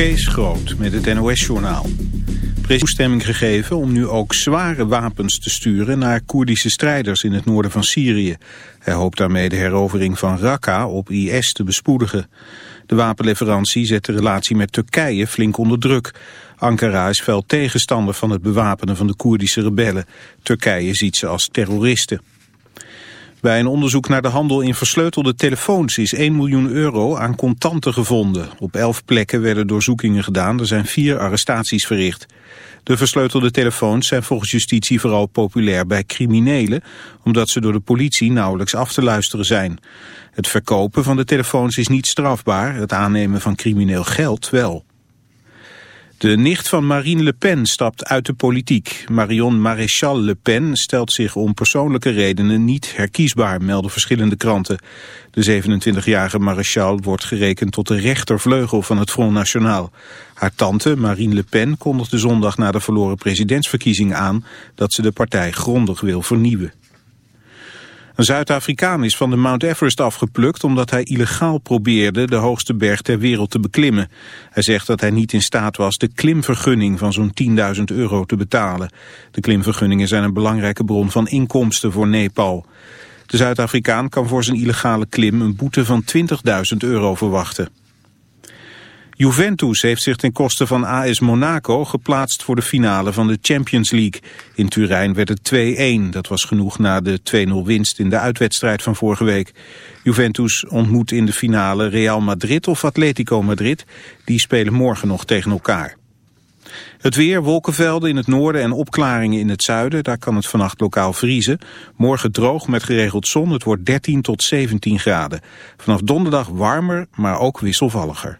Kees Groot met het NOS-journaal. Toestemming gegeven om nu ook zware wapens te sturen naar Koerdische strijders in het noorden van Syrië. Hij hoopt daarmee de herovering van Raqqa op IS te bespoedigen. De wapenleverantie zet de relatie met Turkije flink onder druk. Ankara is fel tegenstander van het bewapenen van de Koerdische rebellen. Turkije ziet ze als terroristen. Bij een onderzoek naar de handel in versleutelde telefoons is 1 miljoen euro aan contanten gevonden. Op elf plekken werden doorzoekingen gedaan, er zijn vier arrestaties verricht. De versleutelde telefoons zijn volgens justitie vooral populair bij criminelen, omdat ze door de politie nauwelijks af te luisteren zijn. Het verkopen van de telefoons is niet strafbaar, het aannemen van crimineel geld wel. De nicht van Marine Le Pen stapt uit de politiek. Marion Maréchal Le Pen stelt zich om persoonlijke redenen niet herkiesbaar, melden verschillende kranten. De 27-jarige Maréchal wordt gerekend tot de rechtervleugel van het Front National. Haar tante, Marine Le Pen, kondigde zondag na de verloren presidentsverkiezing aan dat ze de partij grondig wil vernieuwen. Een Zuid-Afrikaan is van de Mount Everest afgeplukt omdat hij illegaal probeerde de hoogste berg ter wereld te beklimmen. Hij zegt dat hij niet in staat was de klimvergunning van zo'n 10.000 euro te betalen. De klimvergunningen zijn een belangrijke bron van inkomsten voor Nepal. De Zuid-Afrikaan kan voor zijn illegale klim een boete van 20.000 euro verwachten. Juventus heeft zich ten koste van AS Monaco geplaatst voor de finale van de Champions League. In Turijn werd het 2-1. Dat was genoeg na de 2-0 winst in de uitwedstrijd van vorige week. Juventus ontmoet in de finale Real Madrid of Atletico Madrid. Die spelen morgen nog tegen elkaar. Het weer, wolkenvelden in het noorden en opklaringen in het zuiden. Daar kan het vannacht lokaal vriezen. Morgen droog met geregeld zon. Het wordt 13 tot 17 graden. Vanaf donderdag warmer, maar ook wisselvalliger.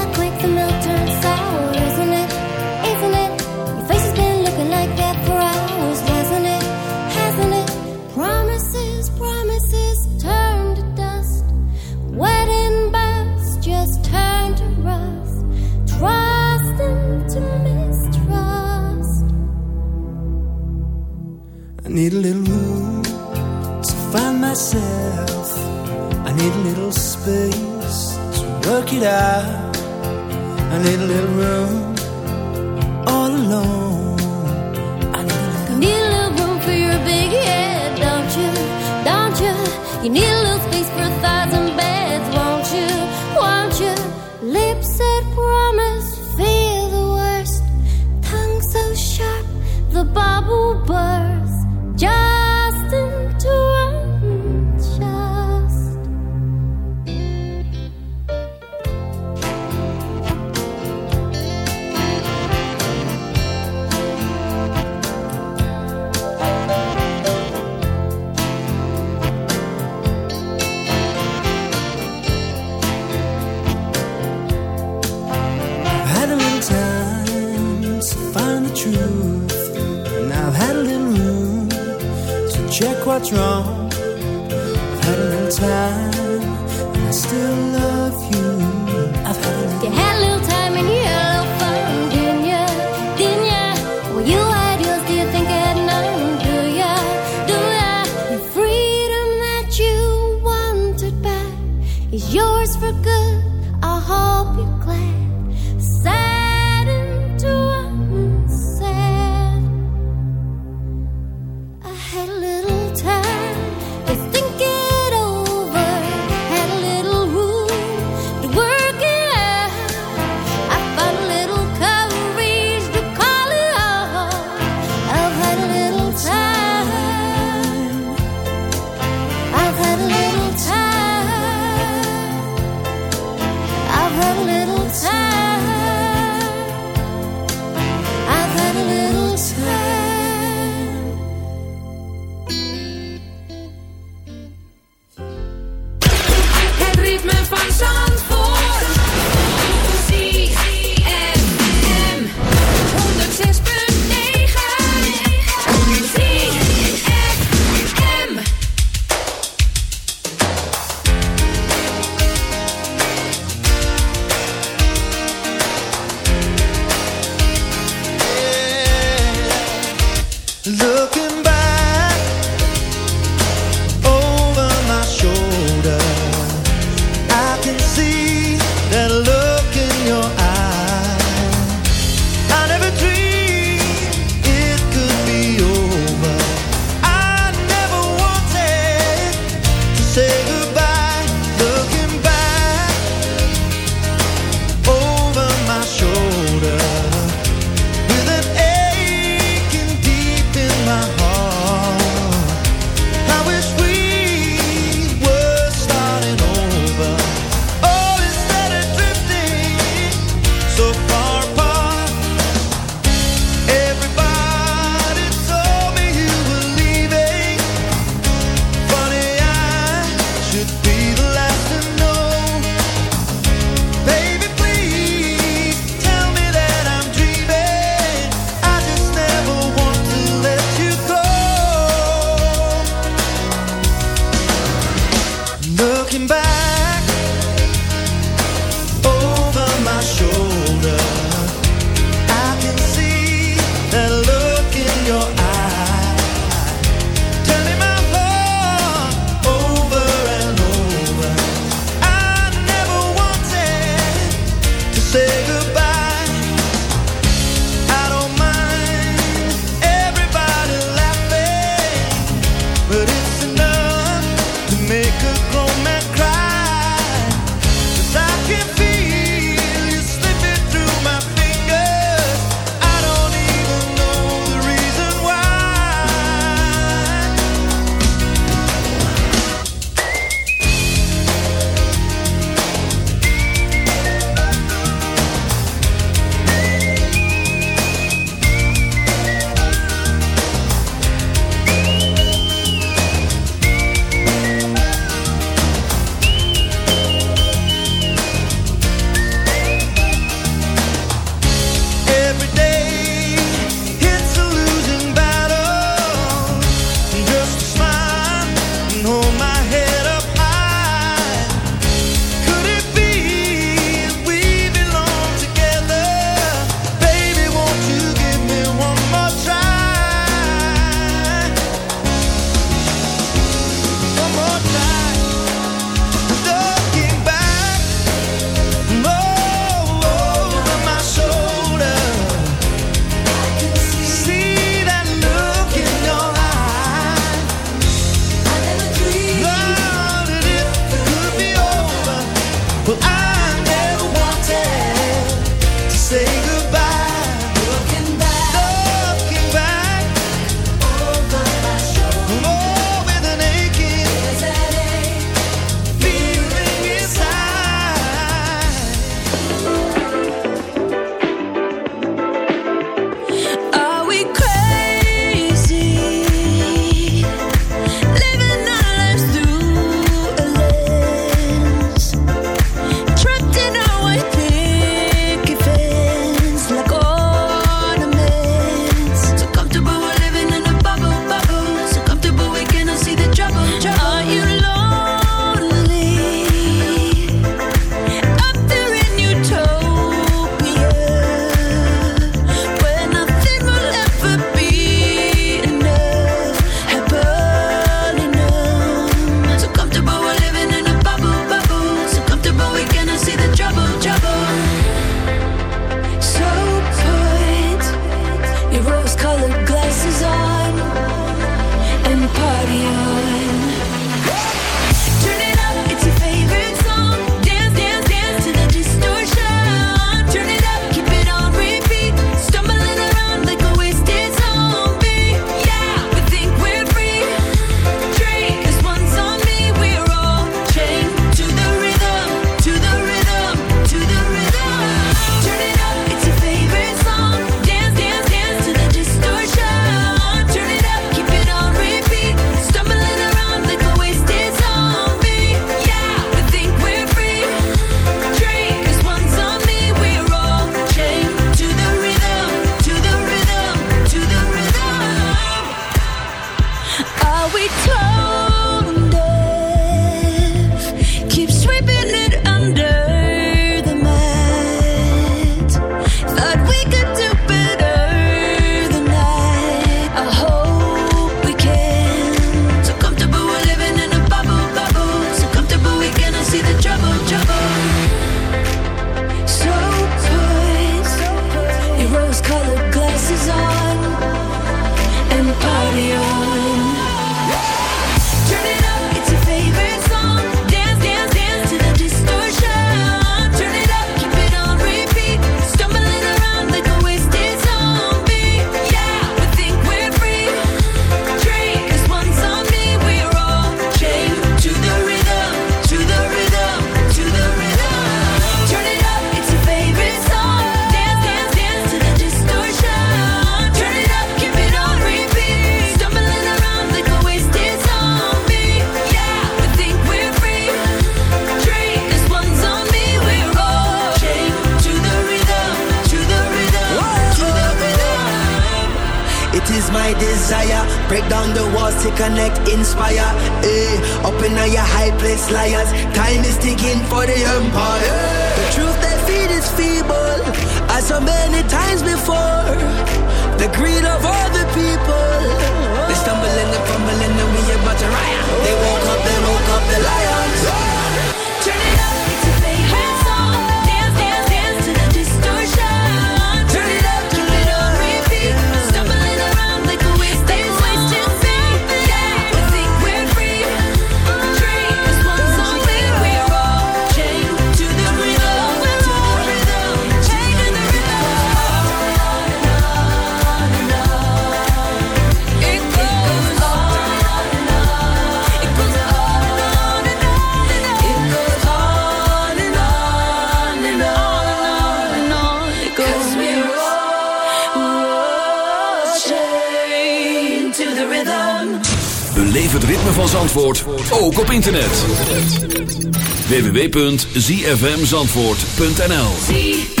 www.zfmzandvoort.nl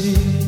see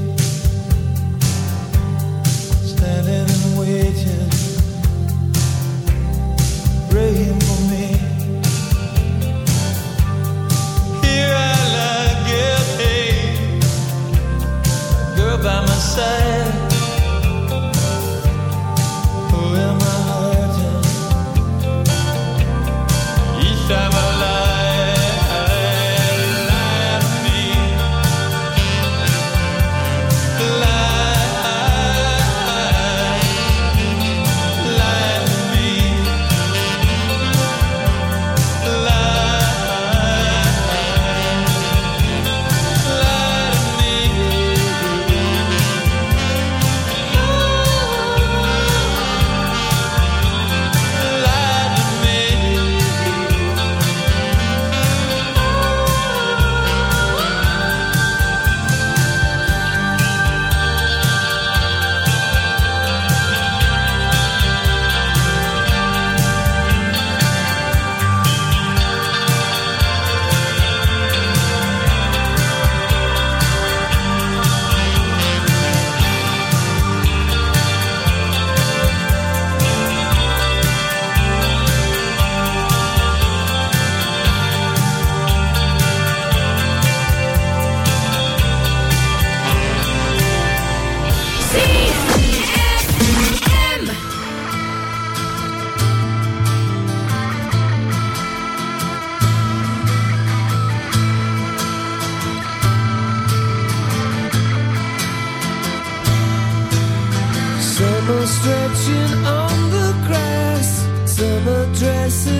是。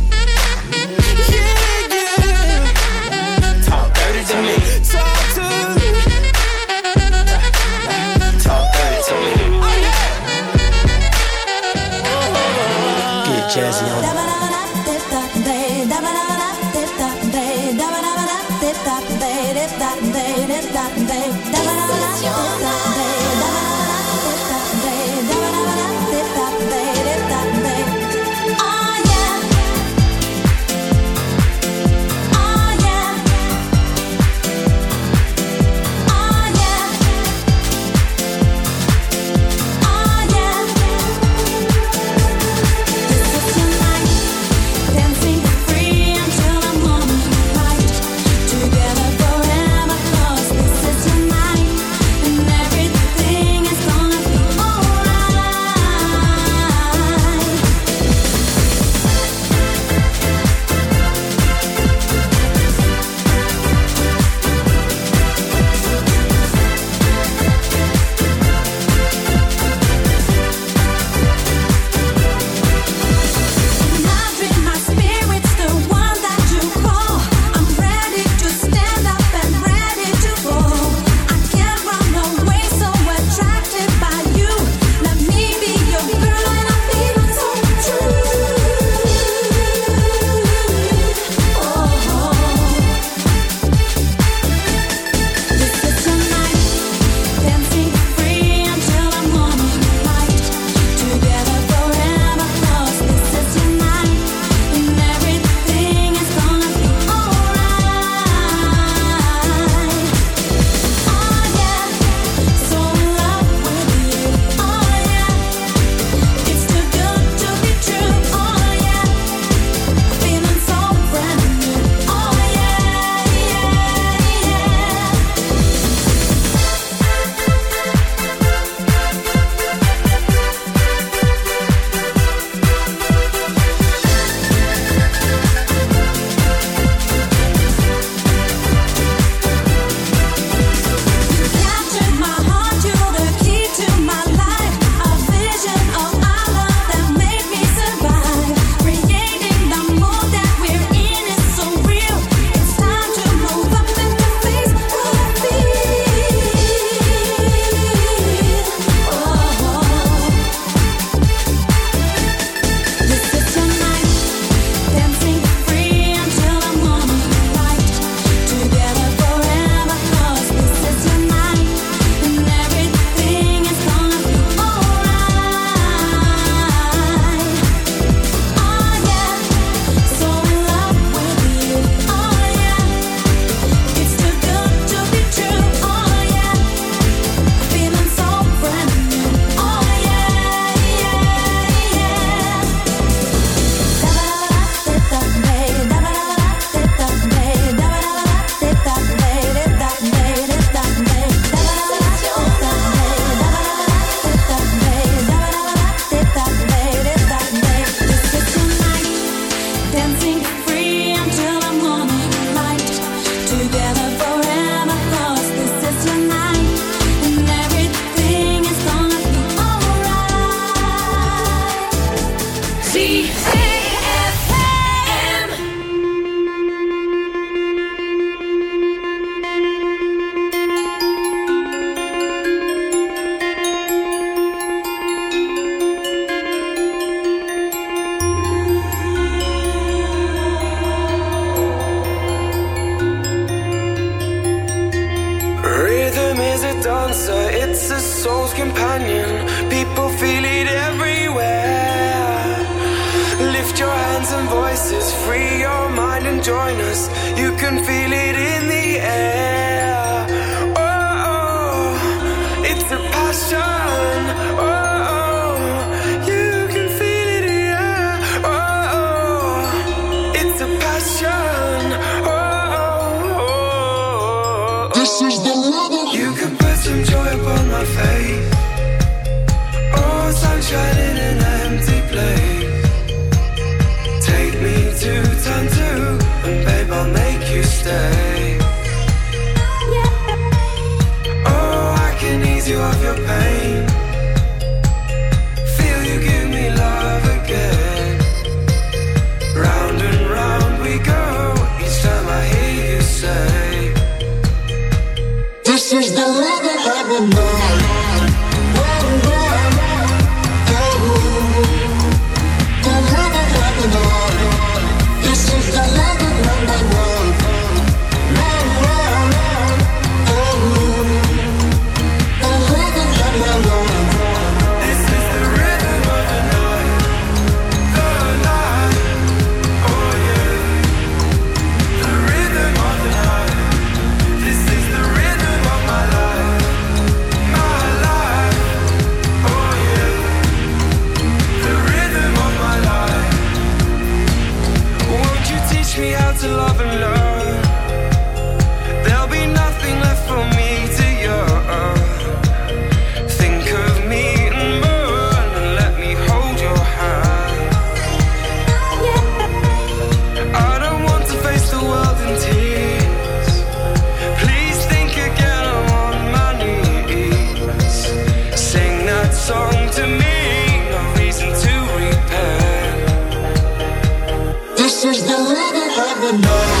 the know